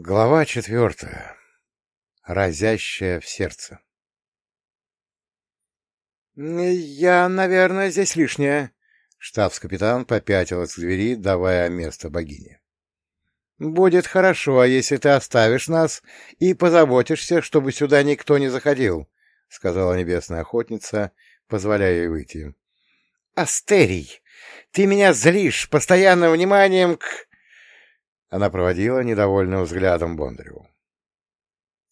Глава четвертая. Разящая в сердце. «Я, наверное, здесь лишняя», — штабс-капитан попятилась к двери, давая место богине. «Будет хорошо, если ты оставишь нас и позаботишься, чтобы сюда никто не заходил», — сказала небесная охотница, позволяя ей выйти. «Астерий, ты меня злишь постоянным вниманием к...» Она проводила недовольным взглядом Бондареву.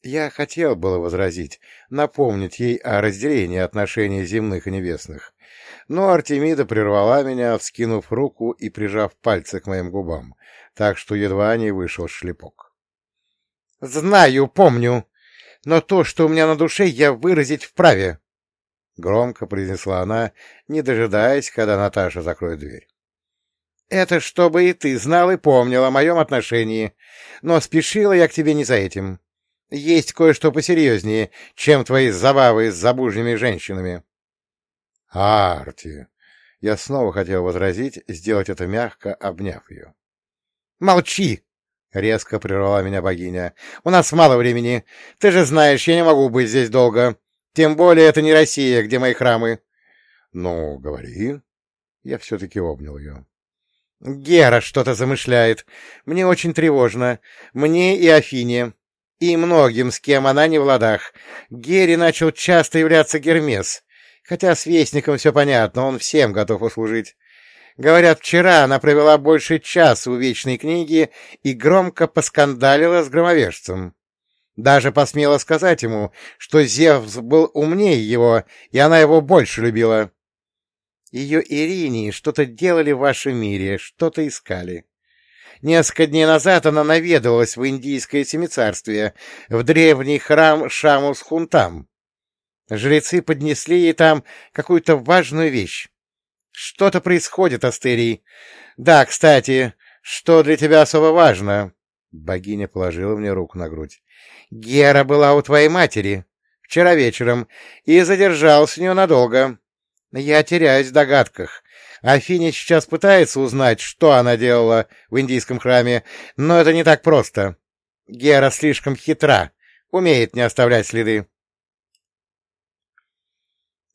Я хотел было возразить, напомнить ей о разделении отношений земных и небесных, но Артемида прервала меня, вскинув руку и прижав пальцы к моим губам, так что едва не вышел шлепок. — Знаю, помню, но то, что у меня на душе, я выразить вправе, — громко произнесла она, не дожидаясь, когда Наташа закроет дверь. Это чтобы и ты знал и помнил о моем отношении. Но спешила я к тебе не за этим. Есть кое-что посерьезнее, чем твои забавы с забужными женщинами. — Арти! Я снова хотел возразить, сделать это мягко, обняв ее. — Молчи! — резко прервала меня богиня. — У нас мало времени. Ты же знаешь, я не могу быть здесь долго. Тем более это не Россия, где мои храмы. — Ну, говори. Я все-таки обнял ее. Гера что-то замышляет. Мне очень тревожно. Мне и Афине. И многим, с кем она не в ладах. Гере начал часто являться Гермес. Хотя с Вестником все понятно, он всем готов услужить. Говорят, вчера она провела больше часа у Вечной книги и громко поскандалила с громовержцем. Даже посмела сказать ему, что Зевс был умнее его, и она его больше любила. Ее Ирине что-то делали в вашем мире, что-то искали. Несколько дней назад она наведывалась в Индийское семицарствие, в древний храм Шамус-Хунтам. Жрецы поднесли ей там какую-то важную вещь. Что-то происходит, Астерий. Да, кстати, что для тебя особо важно? Богиня положила мне руку на грудь. Гера была у твоей матери вчера вечером и задержался у нее надолго. Я теряюсь в догадках. Афиня сейчас пытается узнать, что она делала в индийском храме, но это не так просто. Гера слишком хитра, умеет не оставлять следы.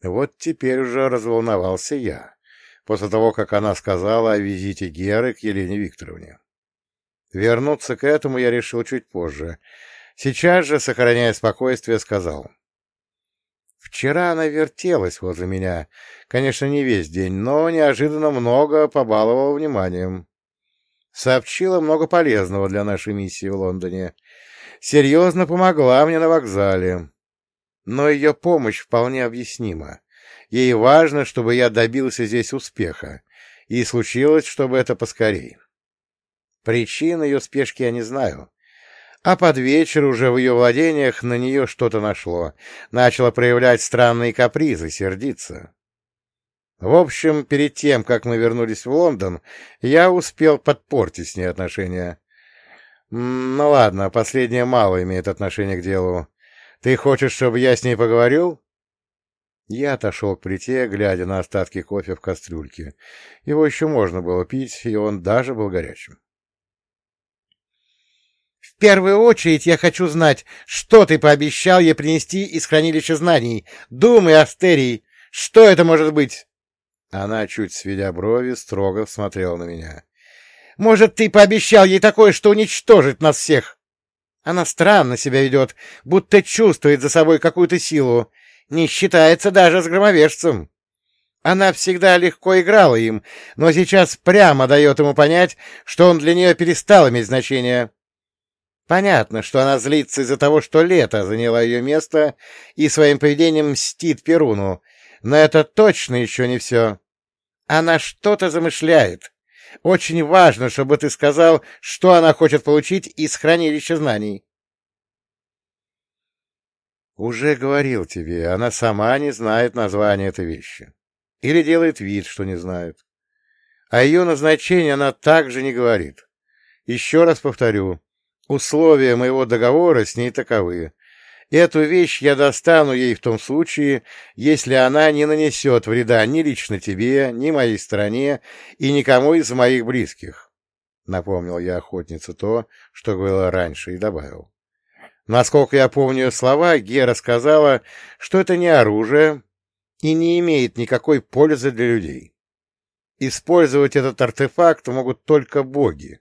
Вот теперь уже разволновался я, после того, как она сказала о визите Геры к Елене Викторовне. Вернуться к этому я решил чуть позже. Сейчас же, сохраняя спокойствие, сказал. Вчера она вертелась возле меня, конечно, не весь день, но неожиданно много побаловала вниманием. Сообщила много полезного для нашей миссии в Лондоне. Серьезно помогла мне на вокзале. Но ее помощь вполне объяснима. Ей важно, чтобы я добился здесь успеха, и случилось, чтобы это поскорей. Причин ее спешки я не знаю, а под вечер уже в ее владениях на нее что-то нашло. Начало проявлять странные капризы, сердиться. В общем, перед тем, как мы вернулись в Лондон, я успел подпортить с ней отношения. Ну ладно, последнее мало имеет отношение к делу. Ты хочешь, чтобы я с ней поговорил? Я отошел к плите, глядя на остатки кофе в кастрюльке. Его еще можно было пить, и он даже был горячим. Первую очередь я хочу знать, что ты пообещал ей принести из хранилища знаний. Думай, Астерий, что это может быть? Она, чуть сведя брови, строго смотрела на меня. Может, ты пообещал ей такое, что уничтожит нас всех? Она странно себя ведет, будто чувствует за собой какую-то силу, не считается даже с громовержцем. Она всегда легко играла им, но сейчас прямо дает ему понять, что он для нее перестал иметь значение. Понятно, что она злится из-за того, что Лето заняла ее место и своим поведением мстит Перуну, но это точно еще не все. Она что-то замышляет. Очень важно, чтобы ты сказал, что она хочет получить из хранилища знаний. Уже говорил тебе, она сама не знает названия этой вещи. Или делает вид, что не знает. А ее назначение она также не говорит. Еще раз повторю, Условия моего договора с ней таковы. Эту вещь я достану ей в том случае, если она не нанесет вреда ни лично тебе, ни моей стране и никому из моих близких. напомнил я охотнице то, что говорила раньше, и добавил. Насколько я помню слова, Гера сказала, что это не оружие и не имеет никакой пользы для людей. Использовать этот артефакт могут только боги.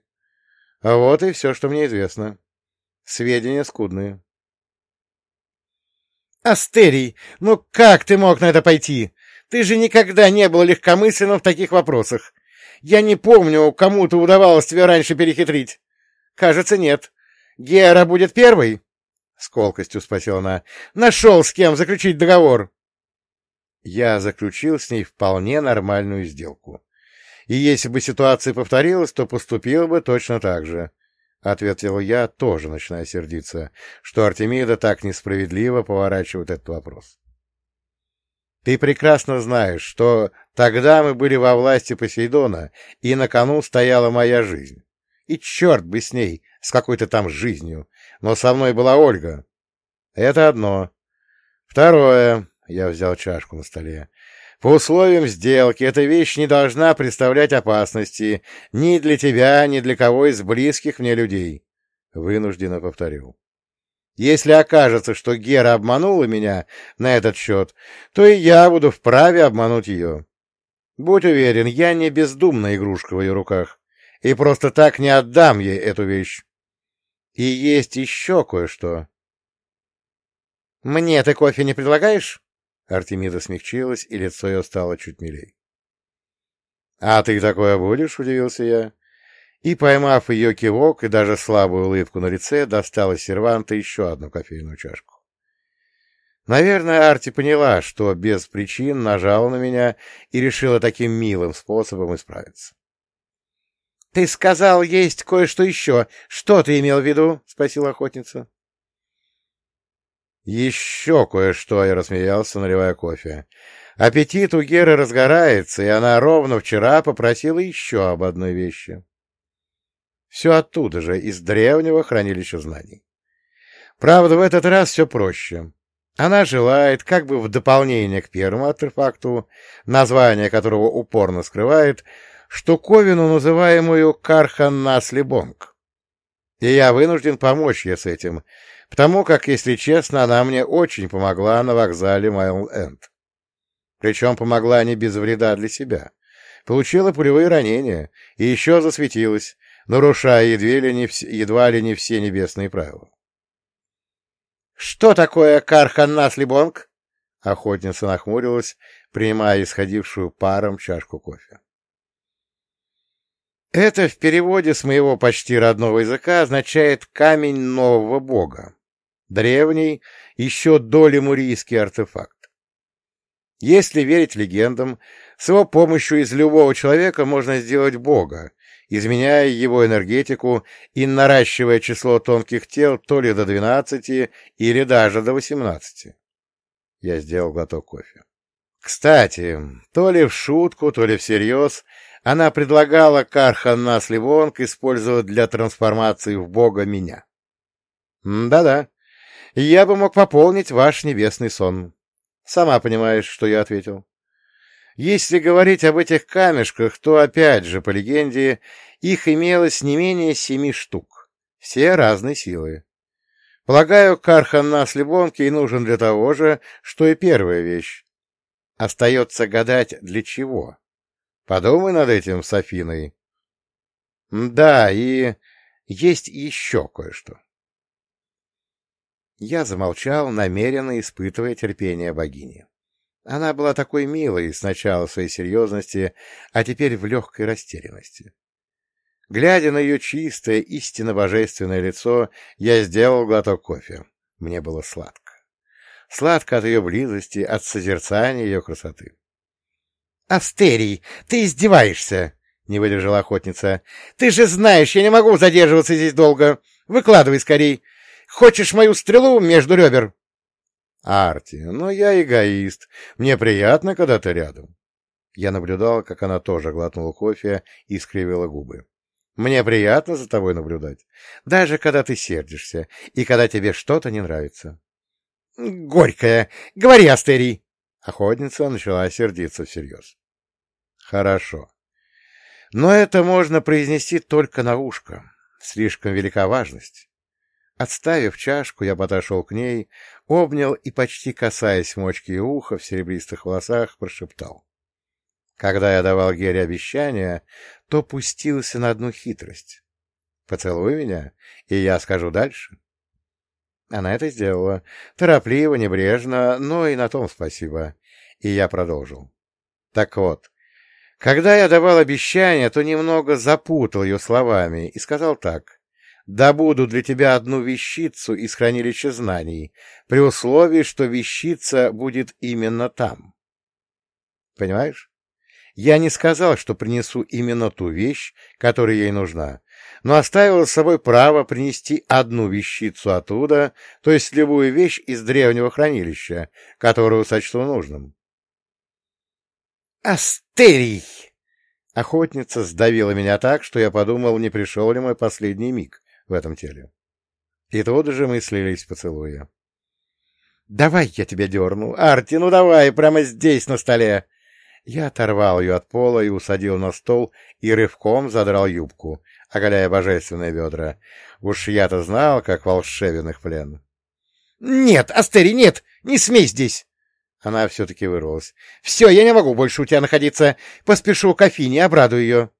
А вот и все, что мне известно. Сведения скудные. «Астерий, ну как ты мог на это пойти? Ты же никогда не был легкомысленным в таких вопросах. Я не помню, кому-то удавалось тебя раньше перехитрить. Кажется, нет. Гера будет первый?» С колкостью спросила она. «Нашел с кем заключить договор?» Я заключил с ней вполне нормальную сделку. И если бы ситуация повторилась, то поступил бы точно так же. — ответил я, тоже начиная сердиться, что Артемида так несправедливо поворачивает этот вопрос. «Ты прекрасно знаешь, что тогда мы были во власти Посейдона, и на кону стояла моя жизнь. И черт бы с ней, с какой-то там жизнью, но со мной была Ольга. Это одно. Второе, — я взял чашку на столе, по условиям сделки эта вещь не должна представлять опасности ни для тебя, ни для кого из близких мне людей. Вынужденно повторю. Если окажется, что Гера обманула меня на этот счет, то и я буду вправе обмануть ее. Будь уверен, я не бездумная игрушка в ее руках, и просто так не отдам ей эту вещь. И есть еще кое-что. — Мне ты кофе не предлагаешь? Артемида смягчилась, и лицо ее стало чуть милей. — А ты такое будешь? — удивился я. И, поймав ее кивок и даже слабую улыбку на лице, достал из серванта еще одну кофейную чашку. Наверное, Арти поняла, что без причин нажала на меня и решила таким милым способом исправиться. — Ты сказал, есть кое-что еще. Что ты имел в виду? — спросила охотница. «Еще кое-что», — я рассмеялся, наливая кофе. Аппетит у Геры разгорается, и она ровно вчера попросила еще об одной вещи. Все оттуда же, из древнего хранилища знаний. Правда, в этот раз все проще. Она желает, как бы в дополнение к первому артефакту, название которого упорно скрывает, штуковину, называемую Кархан-Наслибонг. И я вынужден помочь ей с этим, потому как, если честно, она мне очень помогла на вокзале Майл-Энд. Причем помогла не без вреда для себя. Получила пулевые ранения и еще засветилась, нарушая едва ли не, вс... едва ли не все небесные правила. — Что такое Кархан-Наслибонг? — охотница нахмурилась, принимая исходившую паром чашку кофе. Это в переводе с моего почти родного языка означает «камень нового бога». Древний, еще долемурийский артефакт. Если верить легендам, с его помощью из любого человека можно сделать бога, изменяя его энергетику и наращивая число тонких тел то ли до двенадцати или даже до восемнадцати. Я сделал глоток кофе. Кстати, то ли в шутку, то ли всерьез, она предлагала Кархан Насливонг использовать для трансформации в бога меня. Да-да, я бы мог пополнить ваш небесный сон. Сама понимаешь, что я ответил. Если говорить об этих камешках, то, опять же, по легенде, их имелось не менее семи штук. Все разной силы. Полагаю, Кархан нас Либонке и нужен для того же, что и первая вещь. Остается гадать, для чего. Подумай над этим с Афиной. Да, и есть еще кое-что. Я замолчал, намеренно испытывая терпение богини. Она была такой милой сначала в своей серьезности, а теперь в легкой растерянности. Глядя на ее чистое, истинно божественное лицо, я сделал глоток кофе. Мне было сладко. Сладко от ее близости, от созерцания ее красоты. — Астерий, ты издеваешься! — не выдержала охотница. — Ты же знаешь, я не могу задерживаться здесь долго. Выкладывай скорей. Хочешь мою стрелу между ребер? Арти, ну я эгоист. Мне приятно, когда ты рядом. Я наблюдал, как она тоже глотнула кофе и скривила губы. Мне приятно за тобой наблюдать, даже когда ты сердишься и когда тебе что-то не нравится. Горькая, говори, Астерий. Охотница начала сердиться всерьез. Хорошо. Но это можно произнести только на ушко. Слишком велика важность. Отставив чашку, я подошел к ней, обнял и, почти касаясь мочки и уха в серебристых волосах, прошептал. Когда я давал Гере обещание, то пустился на одну хитрость. Поцелуй меня, и я скажу дальше. Она это сделала. Торопливо, небрежно, но и на том спасибо. И я продолжил. Так вот, когда я давал обещание, то немного запутал ее словами и сказал так. «Добуду для тебя одну вещицу из хранилища знаний, при условии, что вещица будет именно там». Понимаешь? Я не сказал, что принесу именно ту вещь, которая ей нужна, но оставил с собой право принести одну вещицу оттуда, то есть любую вещь из древнего хранилища, которую сочту нужным. «Астерий!» Охотница сдавила меня так, что я подумал, не пришел ли мой последний миг в этом теле. И тут же мы слились поцелуя. «Давай я тебя дерну! Арти, ну давай, прямо здесь, на столе!» Я оторвал ее от пола и усадил на стол и рывком задрал юбку, оголяя божественные бедра. Уж я-то знал, как волшебен их плен. — Нет, Астери, нет! Не смей здесь! Она все-таки вырвалась. — Все, я не могу больше у тебя находиться. Поспешу к Афине, обрадую ее. —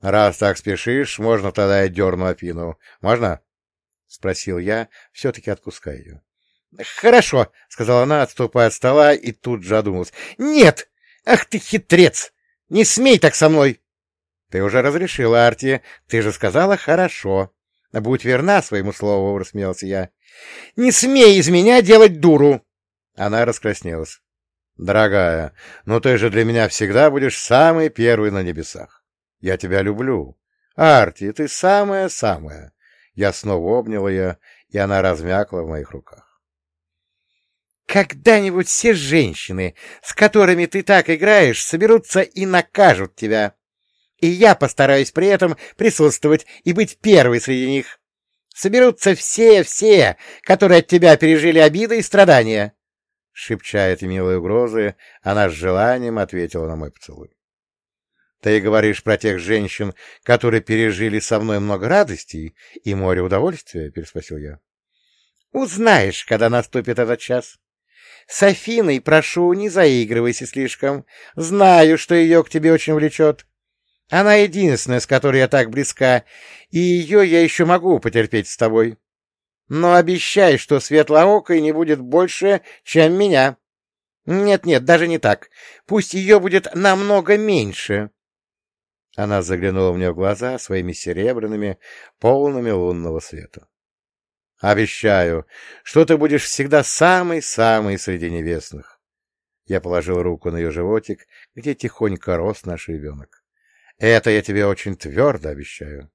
Раз так спешишь, можно тогда я дерну Афину. Можно? — спросил я, все-таки отпуская ее. — Хорошо, — сказала она, отступая от стола, и тут же одумалась. — Нет! Ах ты хитрец! Не смей так со мной! — Ты уже разрешила, Арти. Ты же сказала «хорошо». Будь верна своему слову, — рассмеялся я. — Не смей из меня делать дуру! Она раскраснелась. — Дорогая, ну ты же для меня всегда будешь самый первый на небесах. Я тебя люблю. Арти, ты самая-самая. Я снова обнял ее, и она размякла в моих руках. Когда-нибудь все женщины, с которыми ты так играешь, соберутся и накажут тебя. И я постараюсь при этом присутствовать и быть первой среди них. Соберутся все-все, которые от тебя пережили обиды и страдания. Шепча эти милые угрозы, она с желанием ответила на мой поцелуй. — Ты говоришь про тех женщин, которые пережили со мной много радостей и море удовольствия? — переспросил я. — Узнаешь, когда наступит этот час. С Афиной, прошу, не заигрывайся слишком. Знаю, что ее к тебе очень влечет. Она единственная, с которой я так близка, и ее я еще могу потерпеть с тобой. Но обещай, что светлоокой не будет больше, чем меня. Нет-нет, даже не так. Пусть ее будет намного меньше. Она заглянула мне в глаза своими серебряными, полными лунного света. Обещаю, что ты будешь всегда самый-самый среди небесных. Я положил руку на ее животик, где тихонько рос наш ребенок. Это я тебе очень твердо обещаю.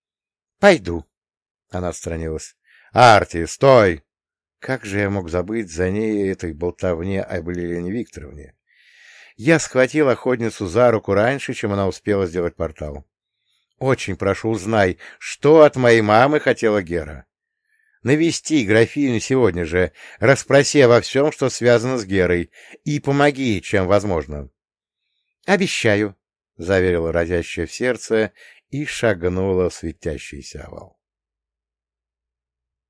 — Пойду. Она отстранилась. — Арти, стой! Как же я мог забыть за ней этой болтовне об Елене Викторовне? Я схватил охотницу за руку раньше, чем она успела сделать портал. — Очень прошу, узнай, что от моей мамы хотела Гера. Навести графиню сегодня же, расспроси обо всем, что связано с Герой, и помоги, чем возможно. — Обещаю, — заверила разящее в сердце и шагнула в светящийся овал.